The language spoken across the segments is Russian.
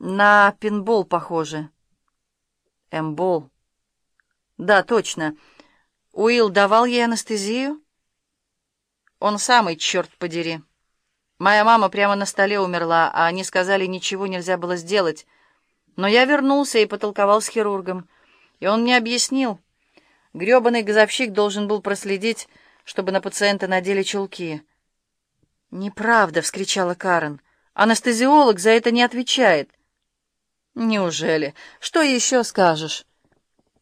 На пинбол похоже. Эмбол. Да, точно. Уилл давал ей анестезию? Он самый, черт подери. Моя мама прямо на столе умерла, а они сказали, ничего нельзя было сделать. Но я вернулся и потолковал с хирургом. И он мне объяснил. Гребаный газовщик должен был проследить, чтобы на пациента надели чулки. «Неправда!» — вскричала Карен. «Анестезиолог за это не отвечает». «Неужели? Что еще скажешь?»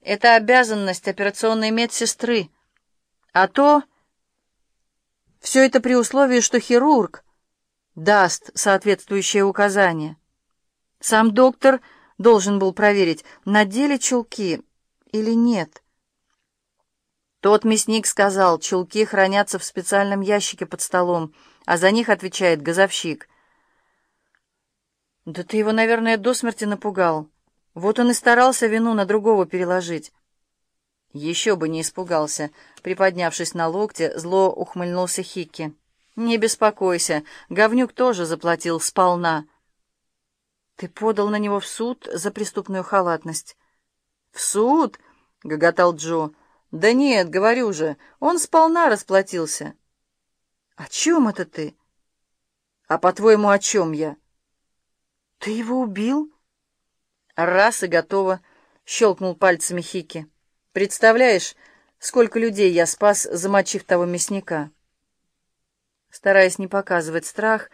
«Это обязанность операционной медсестры. А то...» «Все это при условии, что хирург даст соответствующее указание. Сам доктор должен был проверить, надели чулки или нет». Тот мясник сказал, чулки хранятся в специальном ящике под столом, а за них отвечает газовщик. «Да ты его, наверное, до смерти напугал. Вот он и старался вину на другого переложить». «Еще бы не испугался», — приподнявшись на локте, зло ухмыльнулся Хикки. «Не беспокойся, говнюк тоже заплатил сполна». «Ты подал на него в суд за преступную халатность». «В суд?» — гоготал Джо. «Да нет, говорю же, он сполна расплатился». «О чем это ты?» «А по-твоему, о чем я?» «Ты его убил?» «Раз и готово», — щелкнул пальцами Хики. «Представляешь, сколько людей я спас, замочив того мясника?» Стараясь не показывать страх,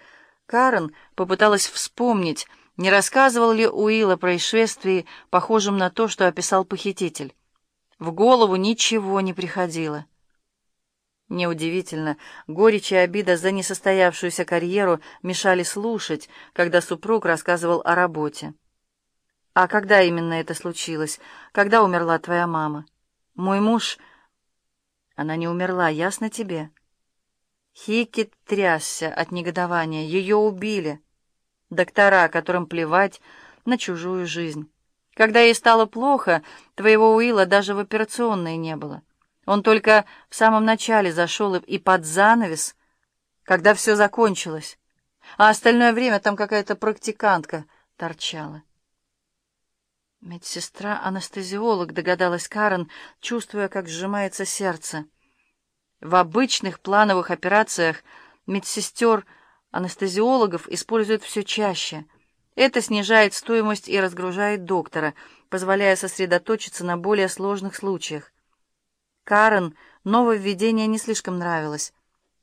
Карен попыталась вспомнить, не рассказывал ли Уилл о происшествии, похожем на то, что описал похититель. В голову ничего не приходило. Неудивительно, горечь и обида за несостоявшуюся карьеру мешали слушать, когда супруг рассказывал о работе. «А когда именно это случилось? Когда умерла твоя мама?» «Мой муж...» «Она не умерла, ясно тебе?» Хикки трясся от негодования. Ее убили. Доктора, которым плевать на чужую жизнь. Когда ей стало плохо, твоего Уилла даже в операционной не было. Он только в самом начале зашел и под занавес, когда все закончилось, а остальное время там какая-то практикантка торчала. Медсестра-анестезиолог, догадалась Карен, чувствуя, как сжимается сердце. В обычных плановых операциях медсестер-анестезиологов используют все чаще — это снижает стоимость и разгружает доктора, позволяя сосредоточиться на более сложных случаях. Карен нововведение не слишком нравилось.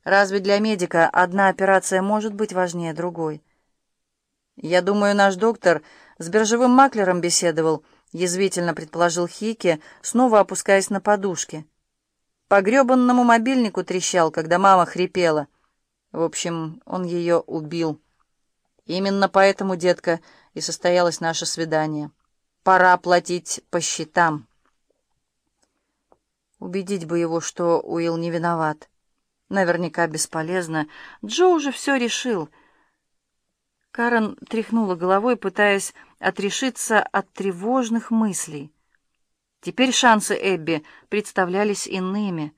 Разве для медика одна операция может быть важнее другой? «Я думаю, наш доктор с биржевым маклером беседовал», — язвительно предположил Хики, снова опускаясь на подушки. По гребанному мобильнику трещал, когда мама хрипела. В общем, он ее убил. Именно поэтому, детка, и состоялось наше свидание. Пора платить по счетам. Убедить бы его, что Уилл не виноват. Наверняка бесполезно. Джо уже все решил. Карен тряхнула головой, пытаясь отрешиться от тревожных мыслей. Теперь шансы Эбби представлялись иными.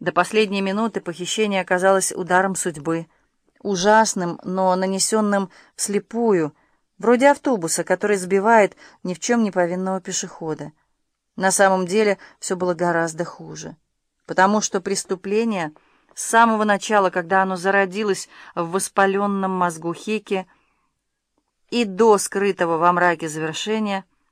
До последней минуты похищение оказалось ударом судьбы — ужасным, но нанесенным вслепую, вроде автобуса, который сбивает ни в чем не повинного пешехода. На самом деле все было гораздо хуже, потому что преступление с самого начала, когда оно зародилось в воспаленном мозгу Хики, и до скрытого во мраке завершения —